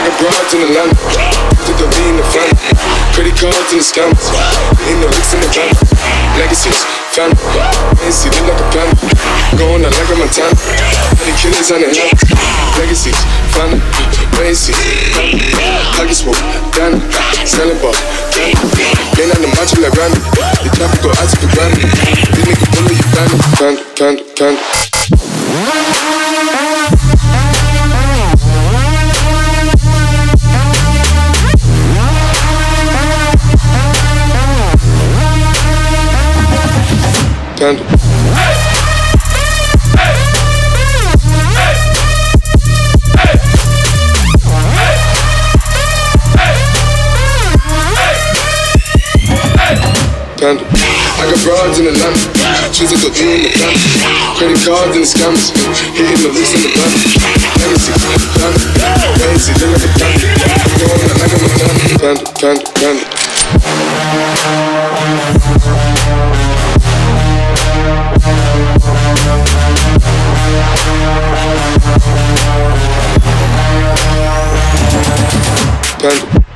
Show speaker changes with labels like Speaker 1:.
Speaker 1: I got broads in the land. To the lean the fan. Credit cards and the scams. Ain't no licks in the van. Legacies, fam. Ain't see look like a plan. Going out like a Montana. Any killers on the hands. Legacies, fam. Ain't see. Huggy smoke, Dan. Selling ball, Dan. Ain't on the macho like Randy. The traffic go out to the granny. These niggas bully you, panda, panda, panda, panda. Panda. Panda. I got broads in Atlanta. Choosing to do in the. Credit cards and the scammers. Hitting the list in the van. Legacy. Panda. Legacy. Look a panda. Going like a Montana. Panda. Panda. Panda. Panda.